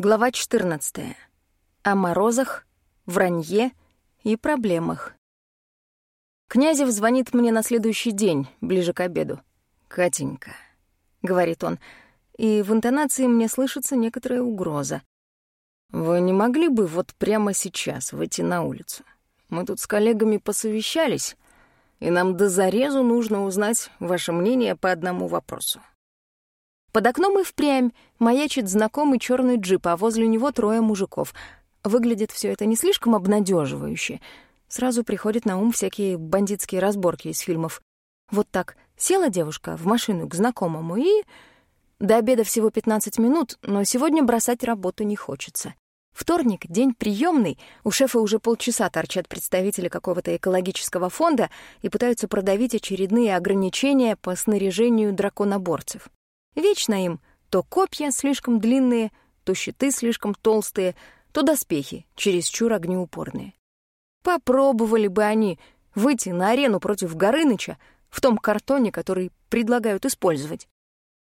Глава 14. О морозах, вранье и проблемах. Князев звонит мне на следующий день, ближе к обеду. «Катенька», — говорит он, и в интонации мне слышится некоторая угроза. «Вы не могли бы вот прямо сейчас выйти на улицу? Мы тут с коллегами посовещались, и нам до зарезу нужно узнать ваше мнение по одному вопросу». Под окном и впрямь маячит знакомый черный джип, а возле него трое мужиков. Выглядит все это не слишком обнадеживающе. Сразу приходят на ум всякие бандитские разборки из фильмов. Вот так села девушка в машину к знакомому и... До обеда всего 15 минут, но сегодня бросать работу не хочется. Вторник — день приемный, у шефа уже полчаса торчат представители какого-то экологического фонда и пытаются продавить очередные ограничения по снаряжению драконоборцев. Вечно им то копья слишком длинные, то щиты слишком толстые, то доспехи чересчур огнеупорные. Попробовали бы они выйти на арену против Горыныча в том картоне, который предлагают использовать.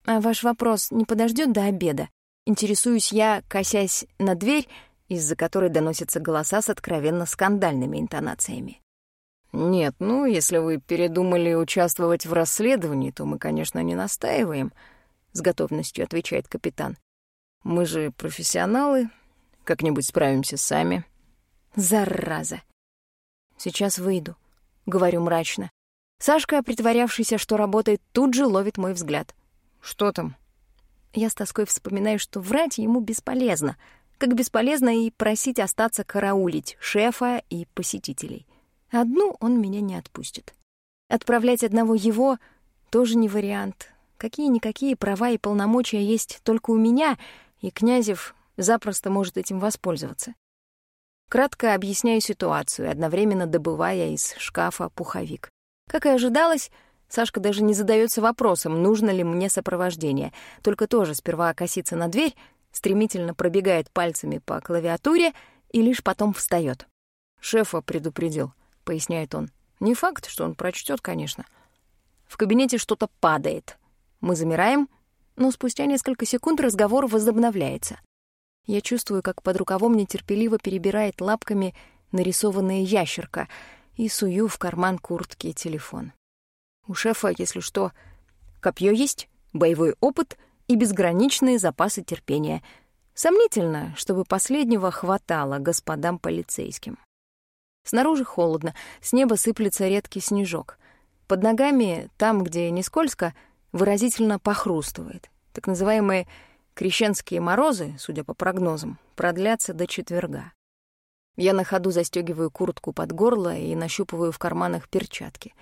А ваш вопрос не подождет до обеда? Интересуюсь я, косясь на дверь, из-за которой доносятся голоса с откровенно скандальными интонациями. «Нет, ну, если вы передумали участвовать в расследовании, то мы, конечно, не настаиваем», — с готовностью отвечает капитан. «Мы же профессионалы, как-нибудь справимся сами». «Зараза!» «Сейчас выйду», — говорю мрачно. Сашка, притворявшийся, что работает, тут же ловит мой взгляд. «Что там?» Я с тоской вспоминаю, что врать ему бесполезно, как бесполезно и просить остаться караулить шефа и посетителей. Одну он меня не отпустит. Отправлять одного его тоже не вариант. Какие-никакие права и полномочия есть только у меня, и Князев запросто может этим воспользоваться. Кратко объясняю ситуацию, одновременно добывая из шкафа пуховик. Как и ожидалось, Сашка даже не задается вопросом, нужно ли мне сопровождение, только тоже сперва косится на дверь, стремительно пробегает пальцами по клавиатуре и лишь потом встает. «Шефа предупредил», — поясняет он. «Не факт, что он прочтет, конечно». В кабинете что-то падает. Мы замираем, но спустя несколько секунд разговор возобновляется. Я чувствую, как под рукавом нетерпеливо перебирает лапками нарисованная ящерка и сую в карман куртки телефон. У шефа, если что, копье есть, боевой опыт и безграничные запасы терпения. Сомнительно, чтобы последнего хватало господам полицейским. Снаружи холодно, с неба сыплется редкий снежок. Под ногами, там, где не скользко, выразительно похрустывает. Так называемые крещенские морозы, судя по прогнозам, продлятся до четверга. Я на ходу застегиваю куртку под горло и нащупываю в карманах перчатки.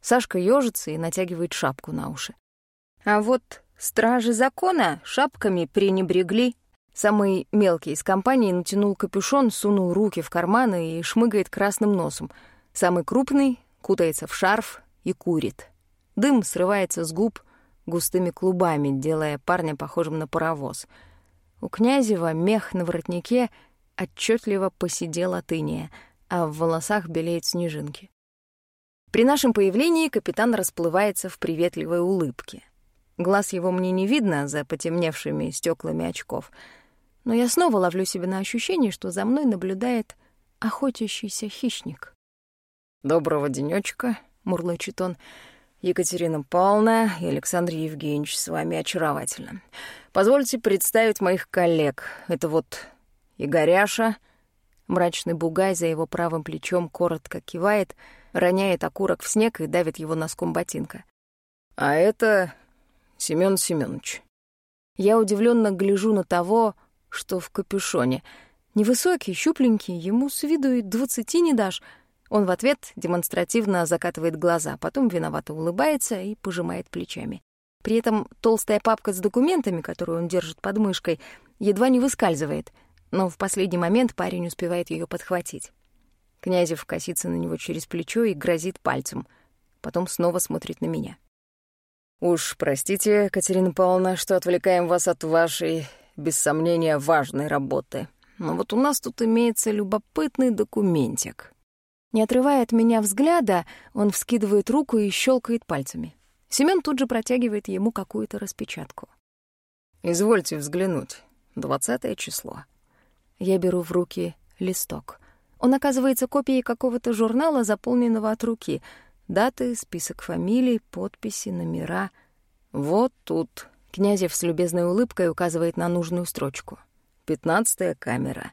Сашка ёжится и натягивает шапку на уши. А вот стражи закона шапками пренебрегли. Самый мелкий из компании натянул капюшон, сунул руки в карманы и шмыгает красным носом. Самый крупный кутается в шарф и курит. Дым срывается с губ, густыми клубами, делая парня похожим на паровоз. У Князева мех на воротнике отчетливо посидел от иния, а в волосах белеют снежинки. При нашем появлении капитан расплывается в приветливой улыбке. Глаз его мне не видно за потемневшими стеклами очков, но я снова ловлю себя на ощущение, что за мной наблюдает охотящийся хищник. «Доброго денечка, мурлычет он. Екатерина Павловна и Александр Евгеньевич, с вами очаровательно. Позвольте представить моих коллег. Это вот Игоряша. Мрачный бугай за его правым плечом коротко кивает, роняет окурок в снег и давит его носком ботинка. А это Семён Семёнович. Я удивленно гляжу на того, что в капюшоне. Невысокий, щупленький, ему с виду и двадцати не дашь — он в ответ демонстративно закатывает глаза, потом виновато улыбается и пожимает плечами. При этом толстая папка с документами, которую он держит под мышкой, едва не выскальзывает, но в последний момент парень успевает ее подхватить. Князев косится на него через плечо и грозит пальцем, потом снова смотрит на меня. «Уж простите, Катерина Павловна, что отвлекаем вас от вашей, без сомнения, важной работы. Но вот у нас тут имеется любопытный документик». Не отрывая от меня взгляда, он вскидывает руку и щелкает пальцами. Семён тут же протягивает ему какую-то распечатку. «Извольте взглянуть. Двадцатое число. Я беру в руки листок. Он оказывается копией какого-то журнала, заполненного от руки. Даты, список фамилий, подписи, номера. Вот тут. Князев с любезной улыбкой указывает на нужную строчку. Пятнадцатая камера.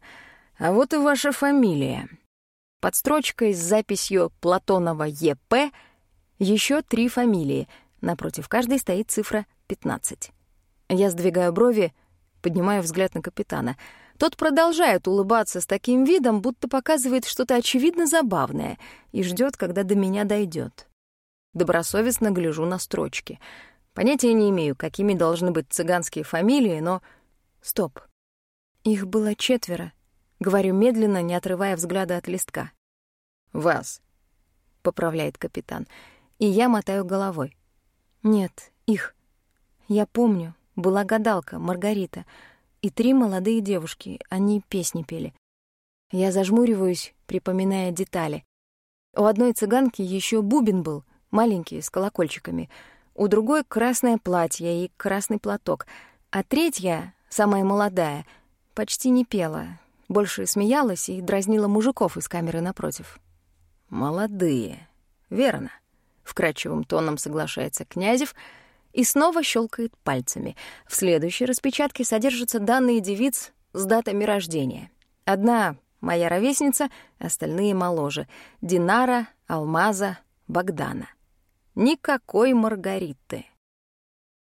А вот и ваша фамилия. Под строчкой с записью Платонова Е.П. еще три фамилии. Напротив каждой стоит цифра 15. Я сдвигаю брови, поднимаю взгляд на капитана. Тот продолжает улыбаться с таким видом, будто показывает что-то очевидно забавное и ждет, когда до меня дойдет. Добросовестно гляжу на строчки. Понятия не имею, какими должны быть цыганские фамилии, но... Стоп. Их было четверо. Говорю медленно, не отрывая взгляда от листка. «Вас», — поправляет капитан. И я мотаю головой. «Нет, их. Я помню, была гадалка, Маргарита, и три молодые девушки, они песни пели. Я зажмуриваюсь, припоминая детали. У одной цыганки еще бубен был, маленький, с колокольчиками. У другой — красное платье и красный платок. А третья, самая молодая, почти не пела, больше смеялась и дразнила мужиков из камеры напротив. «Молодые, верно», — вкрадчивым тоном соглашается Князев — и снова щелкает пальцами. В следующей распечатке содержатся данные девиц с датами рождения. Одна — моя ровесница, остальные моложе. Динара, Алмаза, Богдана. Никакой Маргариты.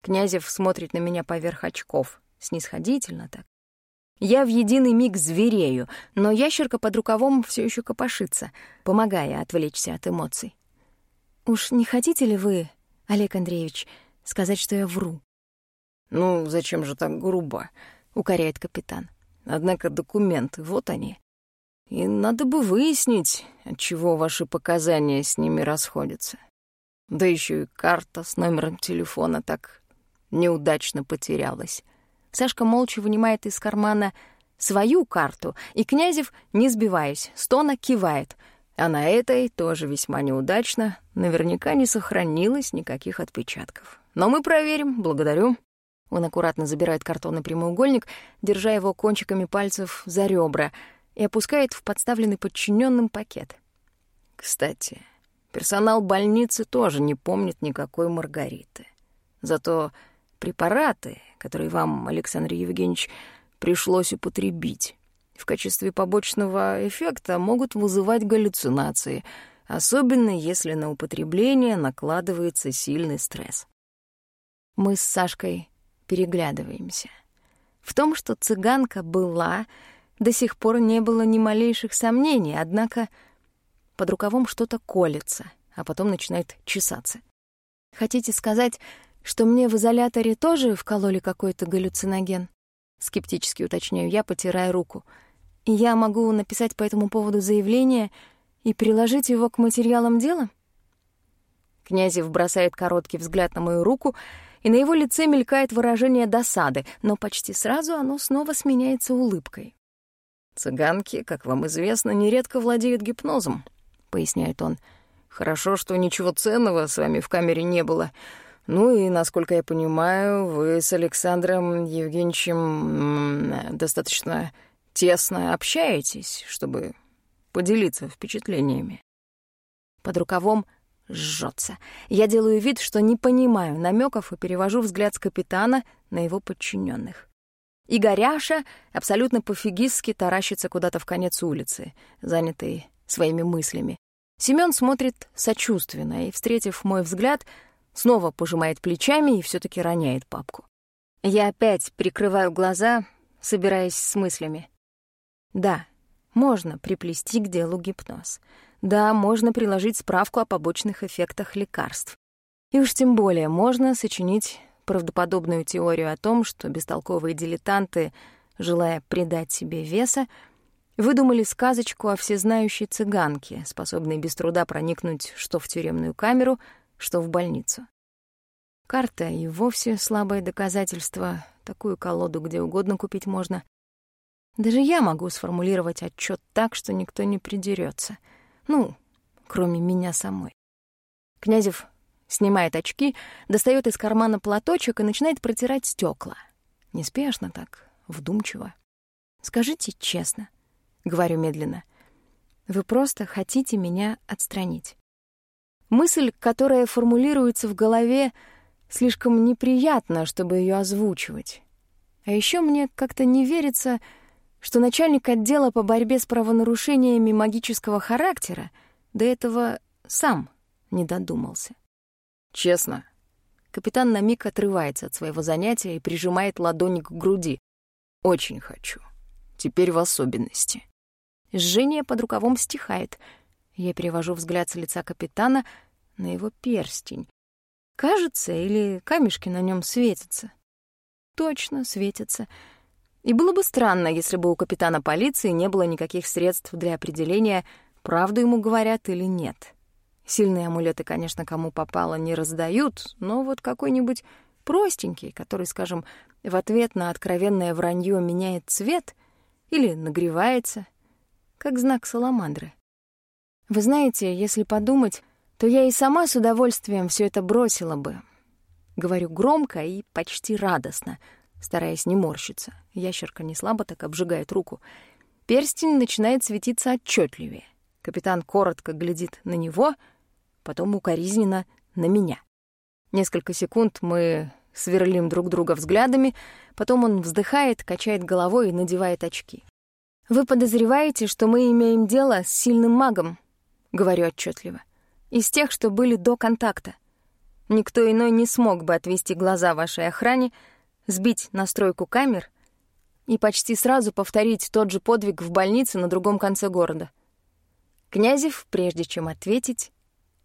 Князев смотрит на меня поверх очков, снисходительно так. Я в единый миг зверею, но ящерка под рукавом все еще копошится, помогая отвлечься от эмоций. «Уж не хотите ли вы, Олег Андреевич, сказать, что я вру. «Ну, зачем же так грубо?» — укоряет капитан. «Однако документы, вот они. И надо бы выяснить, от чего ваши показания с ними расходятся. Да еще и карта с номером телефона так неудачно потерялась». Сашка молча вынимает из кармана свою карту, и Князев, не сбиваясь, стона кивает — а на этой, тоже весьма неудачно, наверняка не сохранилось никаких отпечатков. Но мы проверим, благодарю. Он аккуратно забирает картонный прямоугольник, держа его кончиками пальцев за ребра, и опускает в подставленный подчиненным пакет. Кстати, персонал больницы тоже не помнит никакой Маргариты. Зато препараты, которые вам, Александр Евгеньевич, пришлось употребить, в качестве побочного эффекта могут вызывать галлюцинации, особенно если на употребление накладывается сильный стресс. Мы с Сашкой переглядываемся. В том, что цыганка была, до сих пор не было ни малейших сомнений, однако под рукавом что-то колется, а потом начинает чесаться. Хотите сказать, что мне в изоляторе тоже вкололи какой-то галлюциноген? Скептически уточняю я, потирая руку. Я могу написать по этому поводу заявление и приложить его к материалам дела? Князев бросает короткий взгляд на мою руку — и на его лице мелькает выражение досады, но почти сразу оно снова сменяется улыбкой. «Цыганки, как вам известно, нередко владеют гипнозом», — поясняет он. «Хорошо, что ничего ценного с вами в камере не было. Ну и, насколько я понимаю, вы с Александром Евгеньевичем достаточно тесно общаетесь, чтобы поделиться впечатлениями». Под рукавом жжется. Я делаю вид, что не понимаю намеков и перевожу взгляд с капитана на его подчиненных. Игоряша абсолютно пофигистски таращится куда-то в конец улицы, занятый своими мыслями. Семён смотрит сочувственно и, встретив мой взгляд, снова пожимает плечами и все таки роняет папку. Я опять прикрываю глаза, собираясь с мыслями. Да, можно приплести к делу гипноз. Да, можно приложить справку о побочных эффектах лекарств. И уж тем более можно сочинить правдоподобную теорию о том, что бестолковые дилетанты, желая придать себе веса, выдумали сказочку о всезнающей цыганке, способной без труда проникнуть что в тюремную камеру, что в больницу. Карта и вовсе слабое доказательство, такую колоду где угодно купить можно. Даже я могу сформулировать отчет так, что никто не придерется — ну, кроме меня самой. Князев снимает очки, достает из кармана платочек и начинает протирать стекла. Неспешно так, вдумчиво. «Скажите честно», — говорю медленно, — «вы просто хотите меня отстранить». Мысль, которая формулируется в голове, слишком неприятна, чтобы ее озвучивать. А еще мне как-то не верится, что начальник отдела по борьбе с правонарушениями магического характера до этого сам не додумался. Честно. Капитан на миг отрывается от своего занятия и прижимает ладони к груди. Очень хочу. Теперь в особенности. Жжение под рукавом стихает. Я перевожу взгляд с лица капитана на его перстень. Кажется, или камешки на нем светятся? Точно, светятся. И было бы странно, если бы у капитана полиции не было никаких средств для определения, правду ему говорят или нет. Сильные амулеты, конечно, кому попало, не раздают, но вот какой-нибудь простенький, который, скажем, в ответ на откровенное вранье меняет цвет или нагревается, как знак саламандры. Вы знаете, если подумать, то я и сама с удовольствием все это бросила бы. Говорю громко и почти радостно, стараясь не морщиться. Ящерка не слабо так обжигает руку. Перстень начинает светиться отчетливее. Капитан коротко глядит на него, потом укоризненно на меня. Несколько секунд мы сверлим друг друга взглядами, потом он вздыхает, качает головой и надевает очки. «Вы подозреваете, что мы имеем дело с сильным магом?» — говорю отчетливо из тех, что были до контакта. Никто иной не смог бы отвести глаза вашей охране, сбить настройку камер и почти сразу повторить тот же подвиг в больнице на другом конце города. Князев, прежде чем ответить,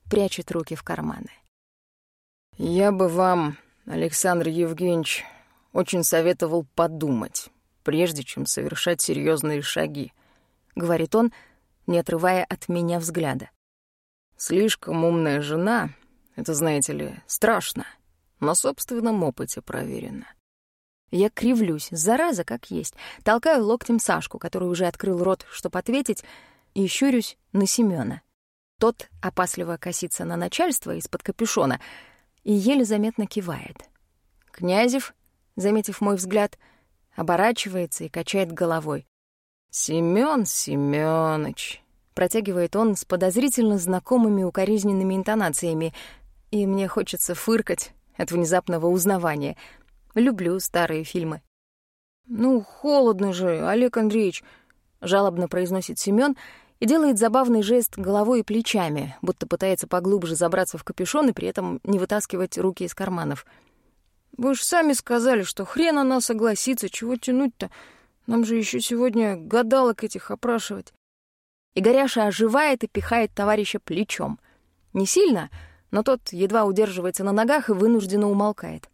прячет руки в карманы. «Я бы вам, Александр Евгеньевич, очень советовал подумать, прежде чем совершать серьезные шаги», — говорит он, не отрывая от меня взгляда. Слишком умная жена — это, знаете ли, страшно. На собственном опыте проверено. Я кривлюсь, зараза как есть, толкаю локтем Сашку, который уже открыл рот, чтобы ответить, и щурюсь на Семёна. Тот опасливо косится на начальство из-под капюшона и еле заметно кивает. Князев, заметив мой взгляд, оборачивается и качает головой. «Семён Семёныч, Протягивает он с подозрительно знакомыми укоризненными интонациями, и мне хочется фыркать от внезапного узнавания. Люблю старые фильмы. «Ну, холодно же, Олег Андреевич», — жалобно произносит Семён и делает забавный жест головой и плечами, будто пытается поглубже забраться в капюшон и при этом не вытаскивать руки из карманов. «Вы же сами сказали, что хрен она согласится, чего тянуть-то? Нам же еще сегодня гадалок этих опрашивать». Игоряша оживает и пихает товарища плечом. Не сильно, но тот едва удерживается на ногах и вынужденно умолкает.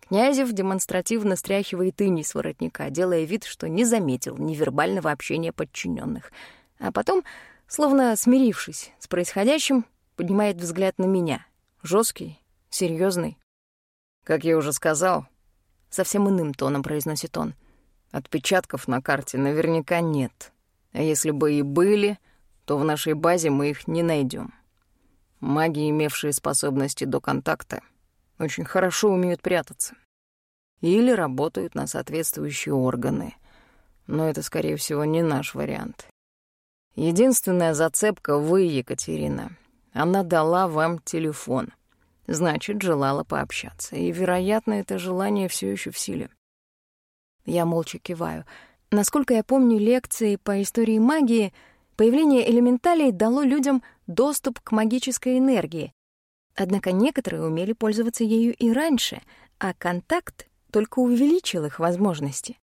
Князев демонстративно стряхивает иней с воротника, делая вид, что не заметил невербального общения подчиненных, а потом, словно смирившись с происходящим, поднимает взгляд на меня. жесткий, серьезный. «Как я уже сказал», — совсем иным тоном произносит он, «отпечатков на карте наверняка нет». А если бы и были, то в нашей базе мы их не найдем. Маги, имевшие способности до контакта, очень хорошо умеют прятаться. Или работают на соответствующие органы. Но это, скорее всего, не наш вариант. Единственная зацепка — вы, Екатерина. Она дала вам телефон. Значит, желала пообщаться. И, вероятно, это желание все еще в силе. Я молча киваю — Насколько я помню лекции по истории магии, появление элементалей дало людям доступ к магической энергии. Однако некоторые умели пользоваться ею и раньше, а контакт только увеличил их возможности.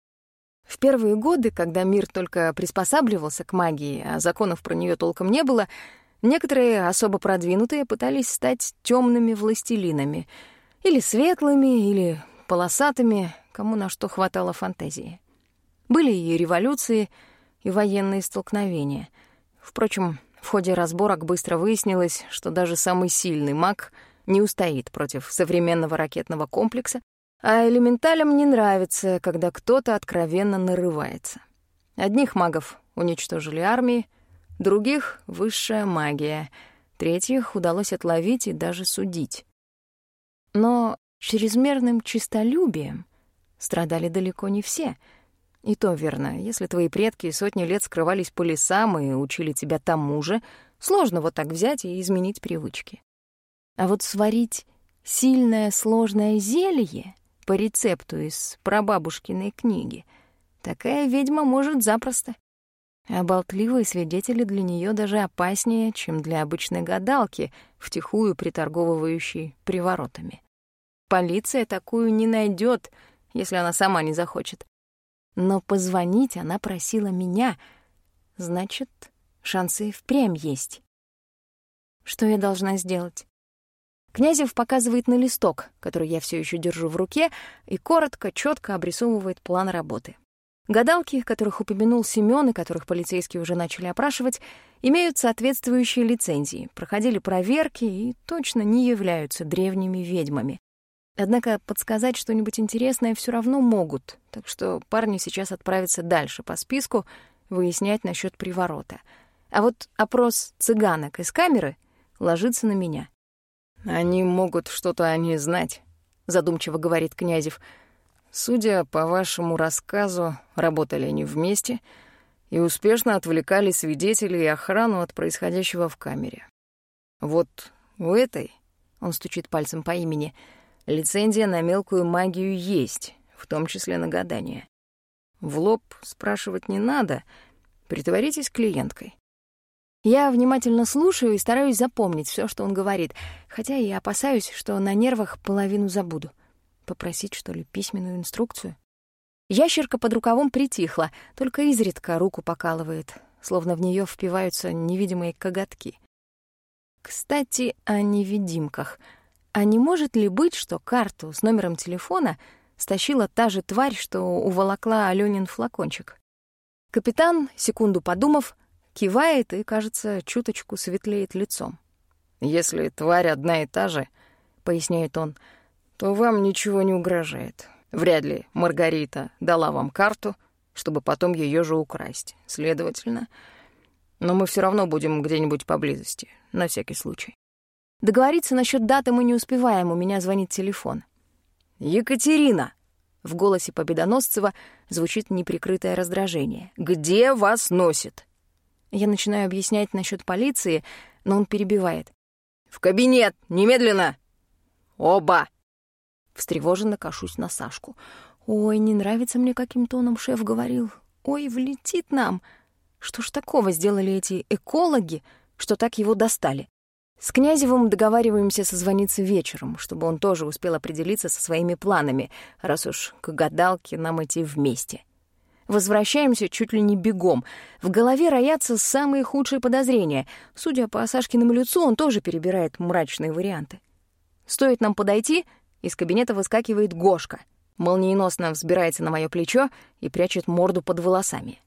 В первые годы, когда мир только приспосабливался к магии, а законов про нее толком не было, некоторые особо продвинутые пытались стать темными властелинами, или светлыми, или полосатыми, кому на что хватало фантазии. Были и революции, и военные столкновения. Впрочем, в ходе разборок быстро выяснилось, что даже самый сильный маг не устоит против современного ракетного комплекса, а элементалям не нравится, когда кто-то откровенно нарывается. Одних магов уничтожили армии, других — высшая магия, третьих удалось отловить и даже судить. Но чрезмерным честолюбием страдали далеко не все. И то верно, если твои предки сотни лет скрывались по лесам и учили тебя тому же, сложно вот так взять и изменить привычки. А вот сварить сильное сложное зелье по рецепту из прабабушкиной книги такая ведьма может запросто. А болтливые свидетели для нее даже опаснее, чем для обычной гадалки, втихую приторговывающей приворотами. Полиция такую не найдет, если она сама не захочет. Но позвонить она просила меня. Значит, шансы впрямь есть. Что я должна сделать? Князев показывает на листок, который я все еще держу в руке, и коротко, четко обрисовывает план работы. Гадалки, которых упомянул Семён и которых полицейские уже начали опрашивать, имеют соответствующие лицензии, проходили проверки и точно не являются древними ведьмами. Однако подсказать что-нибудь интересное все равно могут, так что парни сейчас отправятся дальше по списку выяснять насчет приворота. А вот опрос цыганок из камеры ложится на меня. «Они могут что-то о ней знать», — задумчиво говорит Князев. «Судя по вашему рассказу, работали они вместе и успешно отвлекали свидетелей и охрану от происходящего в камере. Вот у этой, — он стучит пальцем по имени, — Лицензия на мелкую магию есть, в том числе на гадание. В лоб спрашивать не надо, притворитесь клиенткой. Я внимательно слушаю и стараюсь запомнить все, что он говорит, хотя и опасаюсь, что на нервах половину забуду. Попросить, что ли, письменную инструкцию? Ящерка под рукавом притихла, только изредка руку покалывает, словно в нее впиваются невидимые коготки. Кстати, о невидимках — а не может ли быть, что карту с номером телефона стащила та же тварь, что уволокла Алёнин флакончик? Капитан, секунду подумав, кивает и, кажется, чуточку светлеет лицом. «Если тварь одна и та же, — поясняет он, — то вам ничего не угрожает. Вряд ли Маргарита дала вам карту, чтобы потом ее же украсть. Следовательно, но мы все равно будем где-нибудь поблизости, на всякий случай. Договориться насчет даты мы не успеваем, у меня звонит телефон. «Екатерина!» В голосе Победоносцева звучит неприкрытое раздражение. «Где вас носит?» Я начинаю объяснять насчет полиции, но он перебивает. «В кабинет! Немедленно! Оба!» Встревоженно кашусь на Сашку. «Ой, не нравится мне, каким тоном шеф говорил. Ой, влетит нам! Что ж такого сделали эти экологи, что так его достали?» С Князевым договариваемся созвониться вечером, чтобы он тоже успел определиться со своими планами, раз уж к гадалке нам идти вместе. Возвращаемся чуть ли не бегом. В голове роятся самые худшие подозрения. Судя по Сашкиному лицу, он тоже перебирает мрачные варианты. Стоит нам подойти, из кабинета выскакивает Гошка. Молниеносно взбирается на мое плечо и прячет морду под волосами.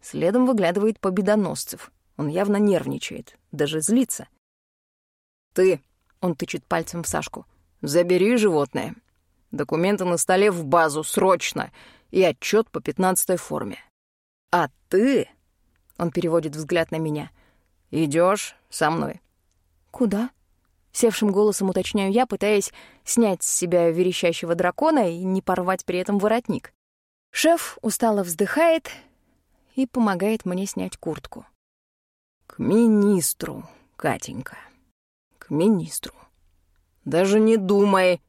Следом выглядывает Победоносцев. Он явно нервничает, даже злится — «Ты», — он тычет пальцем в Сашку, — «забери животное. Документы на столе в базу, срочно, и отчет по пятнадцатой форме. А ты...» — он переводит взгляд на меня. Идешь со мной». «Куда?» — севшим голосом уточняю я, пытаясь снять с себя верещащего дракона и не порвать при этом воротник. Шеф устало вздыхает и помогает мне снять куртку. «К министру, Катенька» министру. «Даже не думай!»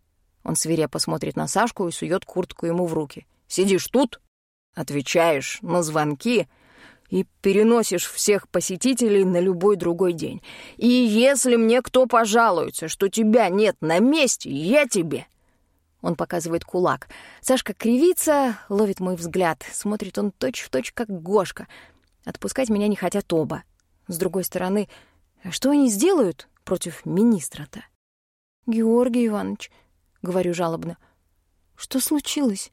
Он свирепо смотрит на Сашку и сует куртку ему в руки. «Сидишь тут, отвечаешь на звонки и переносишь всех посетителей на любой другой день. И если мне кто пожалуется, что тебя нет на месте, я тебе...» Он показывает кулак. Сашка кривится, ловит мой взгляд. Смотрит он точь-в-точь, точь, как Гошка. Отпускать меня не хотят оба. С другой стороны, что они сделают, против министра-то. «Георгий Иванович», — говорю жалобно, — «что случилось?»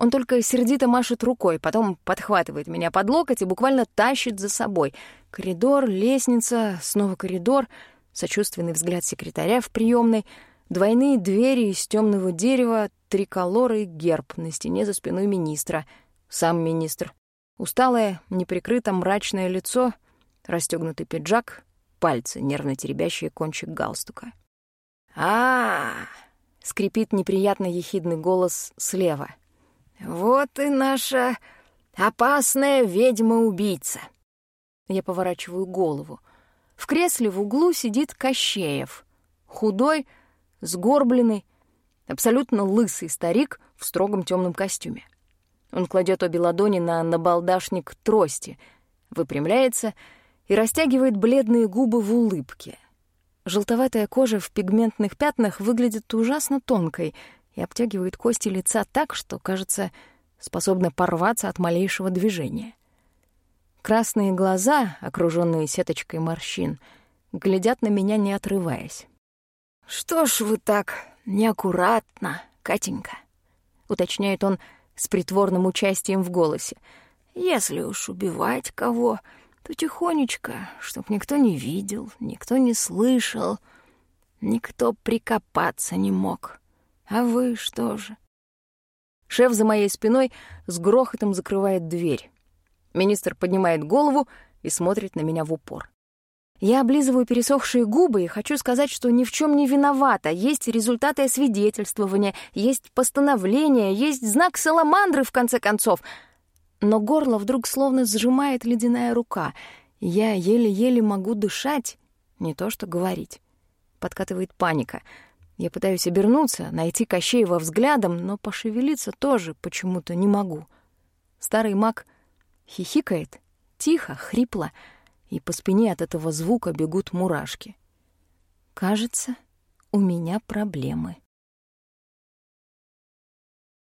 Он только сердито машет рукой, потом подхватывает меня под локоть и буквально тащит за собой. Коридор, лестница, снова коридор, сочувственный взгляд секретаря в приемной, двойные двери из темного дерева, триколор и герб на стене за спиной министра. Сам министр. Усталое, неприкрыто мрачное лицо, расстегнутый пиджак, пальцы, нервно теребящие кончик галстука. а, скрипит неприятно ехидный голос слева, Вот и наша опасная ведьма-убийца. Я поворачиваю голову. В кресле в углу сидит Кощеев. Худой, сгорбленный, абсолютно лысый старик в строгом темном костюме. Он кладет обе ладони на набалдашник трости, выпрямляется и растягивает бледные губы в улыбке. Желтоватая кожа в пигментных пятнах выглядит ужасно тонкой и обтягивает кости лица так, что, кажется, способна порваться от малейшего движения. Красные глаза, окруженные сеточкой морщин, глядят на меня, не отрываясь. «Что ж вы так неаккуратно, Катенька?» — уточняет он с притворным участием в голосе. «Если уж убивать кого, то тихонечко, чтоб никто не видел, никто не слышал, никто прикопаться не мог. А вы что же?» Шеф за моей спиной с грохотом закрывает дверь. Министр поднимает голову и смотрит на меня в упор. Я облизываю пересохшие губы и хочу сказать, что ни в чем не виновата. Есть результаты освидетельствования, есть постановление, есть знак саламандры, в конце концов. Но горло вдруг словно сжимает ледяная рука. Я еле-еле могу дышать, не то что говорить. Подкатывает паника. Я пытаюсь обернуться, найти Кощеева взглядом, но пошевелиться тоже почему-то не могу. Старый маг хихикает, тихо, хрипло, и по спине от этого звука бегут мурашки. Кажется, у меня проблемы.